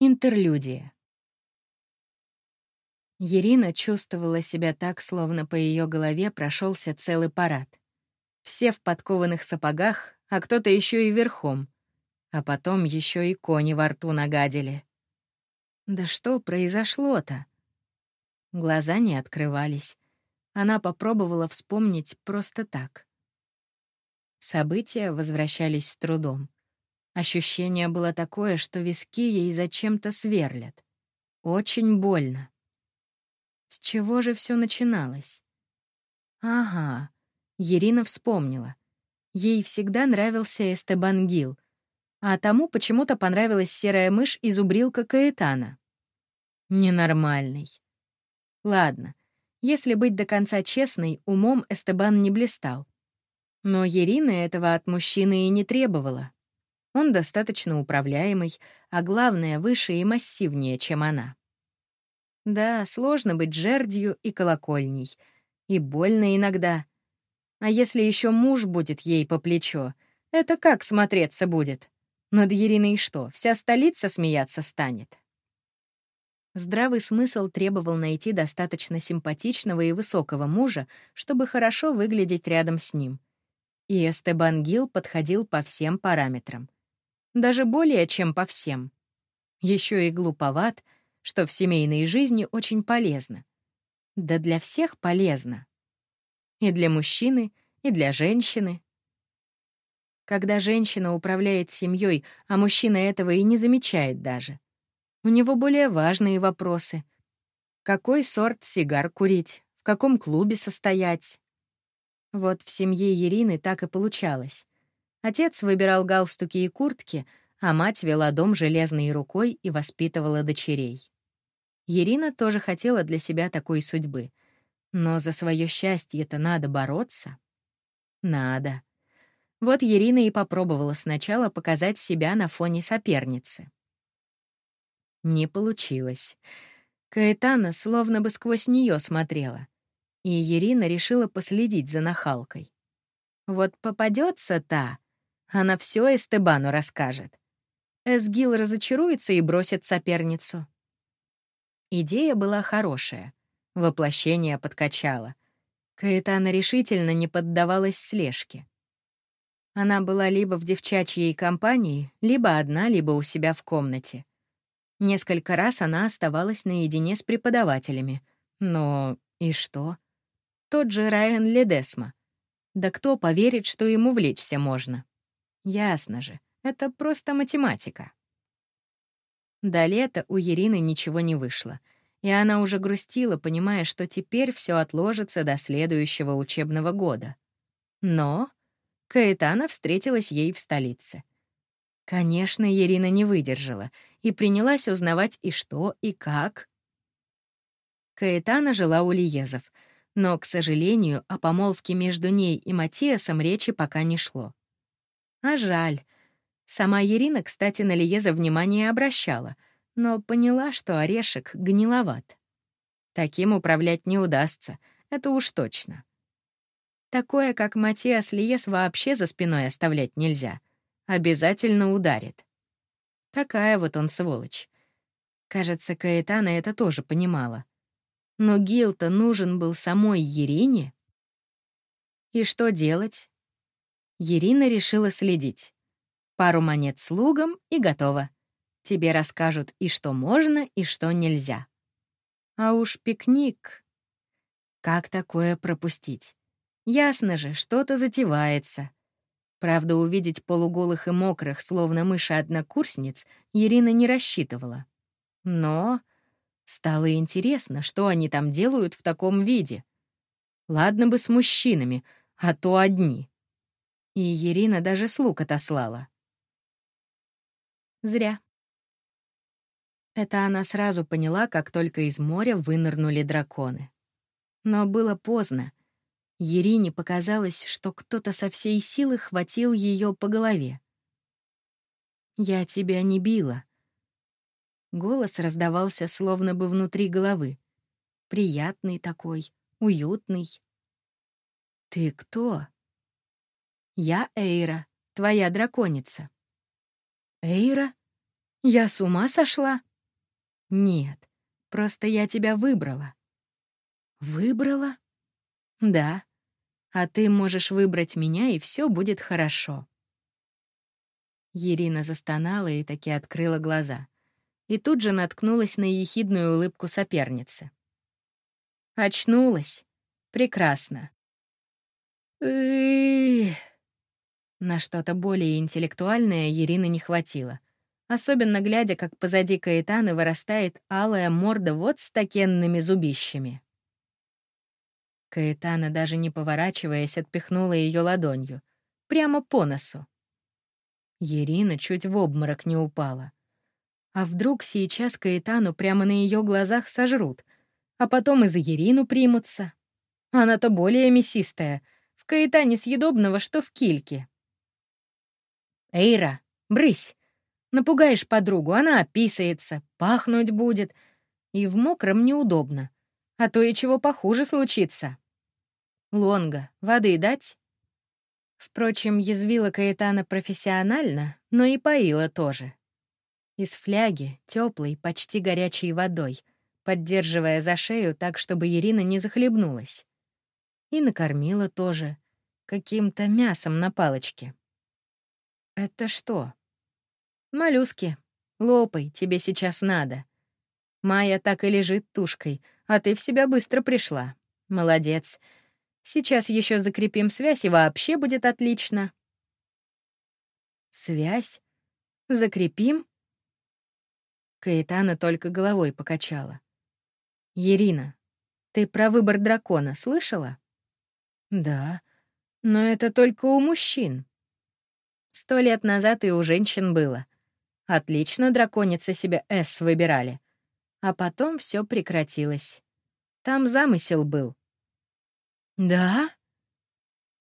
Интерлюдия. Ирина чувствовала себя так, словно по ее голове прошелся целый парад. Все в подкованных сапогах, а кто-то еще и верхом. А потом еще и кони во рту нагадили. Да что произошло-то? Глаза не открывались. Она попробовала вспомнить просто так. События возвращались с трудом. Ощущение было такое, что виски ей зачем-то сверлят. Очень больно. С чего же все начиналось? Ага, Ирина вспомнила. Ей всегда нравился Эстебан Гил, а тому почему-то понравилась серая мышь и зубрилка Каэтана. Ненормальный. Ладно, если быть до конца честной, умом Эстебан не блистал. Но Ирина этого от мужчины и не требовала. Он достаточно управляемый, а главное, выше и массивнее, чем она. Да, сложно быть жердью и колокольней. И больно иногда. А если еще муж будет ей по плечо, это как смотреться будет? Над Ериной что, вся столица смеяться станет? Здравый смысл требовал найти достаточно симпатичного и высокого мужа, чтобы хорошо выглядеть рядом с ним. И Эстебан Гил подходил по всем параметрам. Даже более чем по всем. Еще и глуповат, что в семейной жизни очень полезно. Да для всех полезно. И для мужчины, и для женщины. Когда женщина управляет семьей, а мужчина этого и не замечает даже. У него более важные вопросы. Какой сорт сигар курить? В каком клубе состоять? Вот в семье Ирины так и получалось. Отец выбирал галстуки и куртки, а мать вела дом железной рукой и воспитывала дочерей. Ирина тоже хотела для себя такой судьбы. Но за свое счастье-то надо бороться. Надо. Вот Ирина и попробовала сначала показать себя на фоне соперницы. Не получилось. Каэтана словно бы сквозь нее смотрела. И Ирина решила последить за нахалкой. Вот попадется та, она все Эстебану расскажет. Эсгил разочаруется и бросит соперницу. Идея была хорошая. Воплощение подкачало. Каэтана решительно не поддавалась слежке. Она была либо в девчачьей компании, либо одна, либо у себя в комнате. Несколько раз она оставалась наедине с преподавателями. Но и что? Тот же Райан Ледесма. Да кто поверит, что ему влечься можно? Ясно же, это просто математика. До лета у Ирины ничего не вышло, и она уже грустила, понимая, что теперь все отложится до следующего учебного года. Но Каэтана встретилась ей в столице. Конечно, Ирина не выдержала и принялась узнавать и что, и как. Каэтана жила у Лиезов, но, к сожалению, о помолвке между ней и Матиасом речи пока не шло. А жаль. Сама Ирина, кстати, на Лиеза внимание обращала, но поняла, что орешек гниловат. Таким управлять не удастся, это уж точно. Такое, как Матиас Лиес, вообще за спиной оставлять нельзя. Обязательно ударит. Такая вот он сволочь. Кажется, Каэтана это тоже понимала. Но Гил-то нужен был самой Ерине. И что делать? Ирина решила следить. Пару монет слугам и готово. Тебе расскажут и что можно, и что нельзя. А уж пикник. Как такое пропустить? Ясно же, что-то затевается. Правда, увидеть полуголых и мокрых, словно мыши-однокурсниц, Ирина не рассчитывала. Но стало интересно, что они там делают в таком виде. Ладно бы с мужчинами, а то одни. И Ирина даже слуг отослала. Зря. Это она сразу поняла, как только из моря вынырнули драконы. Но было поздно. Ерине показалось, что кто-то со всей силы хватил ее по голове. «Я тебя не била». Голос раздавался словно бы внутри головы. Приятный такой, уютный. «Ты кто?» «Я Эйра, твоя драконица». «Эйра? Я с ума сошла?» Нет, просто я тебя выбрала. Выбрала? Да. А ты можешь выбрать меня, и все будет хорошо. Ирина застонала и таки открыла глаза. И тут же наткнулась на ехидную улыбку соперницы. Очнулась. Прекрасно. На что-то более интеллектуальное Ирины не хватило. Особенно глядя, как позади Каэтаны вырастает алая морда вот с такенными зубищами. Каэтана, даже не поворачиваясь, отпихнула ее ладонью. Прямо по носу. Ирина чуть в обморок не упала. А вдруг сейчас Каэтану прямо на ее глазах сожрут, а потом и за Ирину примутся? Она-то более мясистая — Каэтане съедобного, что в кильке. «Эйра, брысь! Напугаешь подругу, она описается, пахнуть будет. И в мокром неудобно. А то и чего похуже случится. Лонга, воды дать?» Впрочем, язвила Каэтана профессионально, но и поила тоже. Из фляги, теплой, почти горячей водой, поддерживая за шею так, чтобы Ирина не захлебнулась. И накормила тоже. Каким-то мясом на палочке. «Это что?» «Моллюски. Лопай, тебе сейчас надо. Майя так и лежит тушкой, а ты в себя быстро пришла. Молодец. Сейчас еще закрепим связь, и вообще будет отлично». «Связь? Закрепим?» Каэтана только головой покачала. «Ирина, ты про выбор дракона слышала?» Да, но это только у мужчин. Сто лет назад и у женщин было. Отлично драконицы себе «С» выбирали. А потом все прекратилось. Там замысел был. «Да?»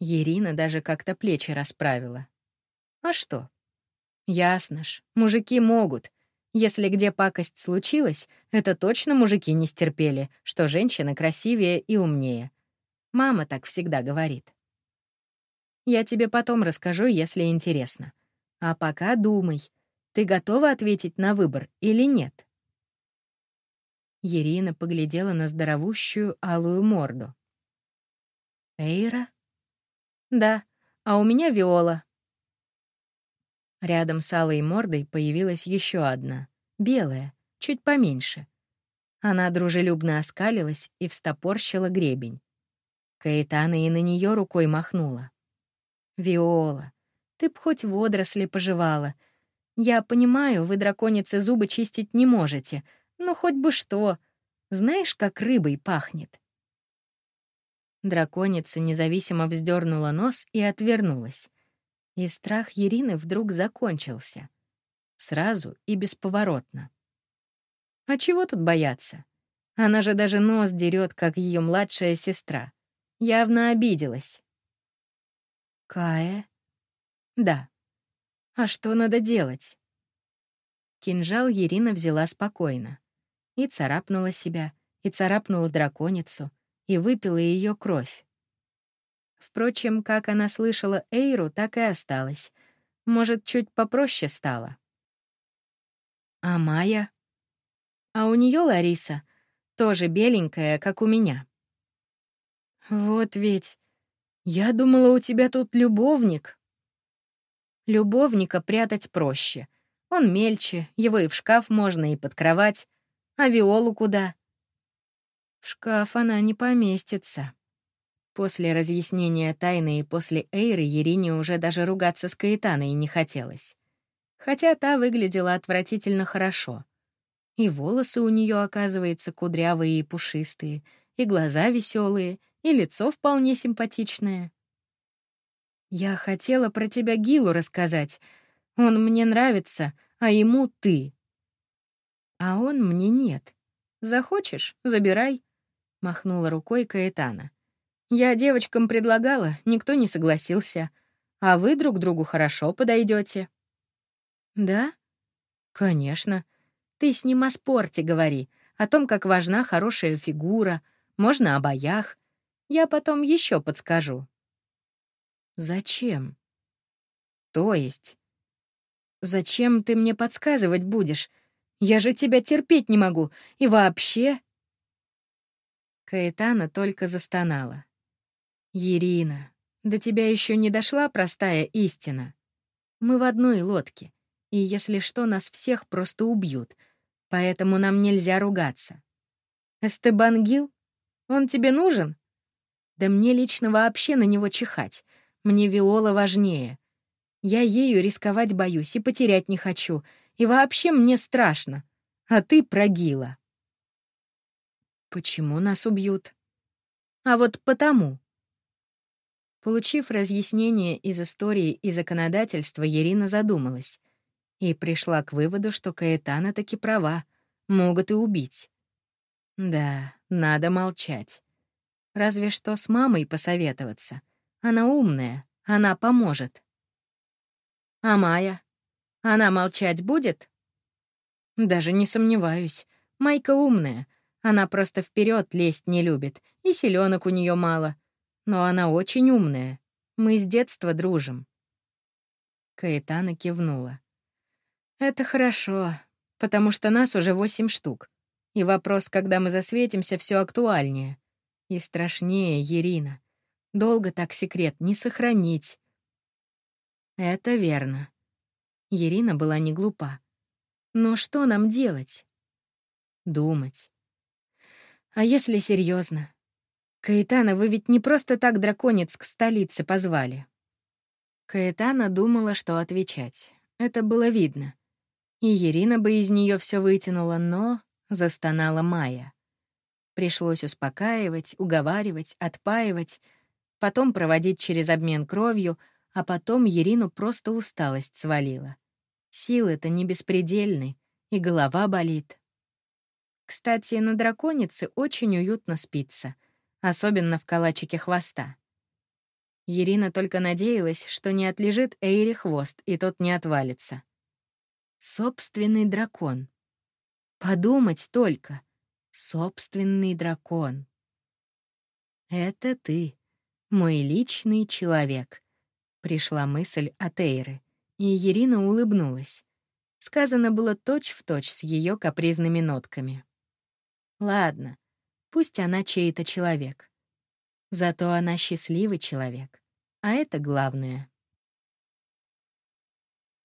Ирина даже как-то плечи расправила. «А что?» «Ясно ж, мужики могут. Если где пакость случилась, это точно мужики не стерпели, что женщины красивее и умнее. Мама так всегда говорит. Я тебе потом расскажу, если интересно. А пока думай, ты готова ответить на выбор или нет? Ирина поглядела на здоровущую алую морду. «Эйра?» «Да, а у меня Виола». Рядом с алой мордой появилась еще одна, белая, чуть поменьше. Она дружелюбно оскалилась и встопорщила гребень. Каэтана и на нее рукой махнула. «Виола, ты б хоть водоросли пожевала. Я понимаю, вы, драконицы, зубы чистить не можете, но хоть бы что. Знаешь, как рыбой пахнет?» Драконица независимо вздернула нос и отвернулась. И страх Ирины вдруг закончился. Сразу и бесповоротно. А чего тут бояться? Она же даже нос дерет, как ее младшая сестра. Явно обиделась. Кая? Да. А что надо делать? Кинжал Ирина взяла спокойно. И царапнула себя, и царапнула драконицу, и выпила ее кровь. Впрочем, как она слышала Эйру, так и осталось. Может, чуть попроще стало. А Майя? А у нее Лариса, тоже беленькая, как у меня. «Вот ведь. Я думала, у тебя тут любовник». Любовника прятать проще. Он мельче, его и в шкаф можно, и под кровать. А Виолу куда? В шкаф она не поместится. После разъяснения тайны и после Эйры Ерине уже даже ругаться с Каэтаной не хотелось. Хотя та выглядела отвратительно хорошо. И волосы у нее, оказывается, кудрявые и пушистые, и глаза веселые, и лицо вполне симпатичное. Я хотела про тебя Гилу рассказать. Он мне нравится, а ему ты. А он мне нет. Захочешь — забирай, — махнула рукой Каэтана. Я девочкам предлагала, никто не согласился. А вы друг другу хорошо подойдете. Да? Конечно. Ты с ним о спорте говори, о том, как важна хорошая фигура, можно о боях, я потом еще подскажу». «Зачем?» «То есть?» «Зачем ты мне подсказывать будешь? Я же тебя терпеть не могу. И вообще...» Каэтана только застонала. «Ирина, до тебя еще не дошла простая истина. Мы в одной лодке, и если что, нас всех просто убьют, поэтому нам нельзя ругаться. Эстебан Гил? Он тебе нужен? Да мне лично вообще на него чихать. Мне Виола важнее. Я ею рисковать боюсь и потерять не хочу, и вообще мне страшно. А ты прогила. Почему нас убьют? А вот потому. Получив разъяснение из истории и законодательства, Ирина задумалась и пришла к выводу, что Каэтана таки права, могут и убить. Да, надо молчать. Разве что с мамой посоветоваться. Она умная, она поможет. А Майя? Она молчать будет? Даже не сомневаюсь. Майка умная. Она просто вперед лезть не любит, и селенок у нее мало. Но она очень умная. Мы с детства дружим. Каэтана кивнула. Это хорошо, потому что нас уже восемь штук. И вопрос, когда мы засветимся, все актуальнее. И страшнее, Ирина. Долго так секрет не сохранить. Это верно. Ирина была не глупа. Но что нам делать? Думать. А если серьезно? Каэтана, вы ведь не просто так драконец к столице позвали. Каэтана думала, что отвечать. Это было видно. И Ирина бы из нее все вытянула, но застонала Майя. Пришлось успокаивать, уговаривать, отпаивать, потом проводить через обмен кровью, а потом Ерину просто усталость свалила. Силы-то не беспредельны, и голова болит. Кстати, на драконице очень уютно спится, особенно в калачике хвоста. Ирина только надеялась, что не отлежит Эйри хвост, и тот не отвалится. Собственный дракон. Подумать только. Собственный дракон. Это ты, мой личный человек. Пришла мысль от Эйры, и Ирина улыбнулась. Сказано было точь-в-точь точь с ее капризными нотками. Ладно, пусть она чей-то человек. Зато она счастливый человек, а это главное.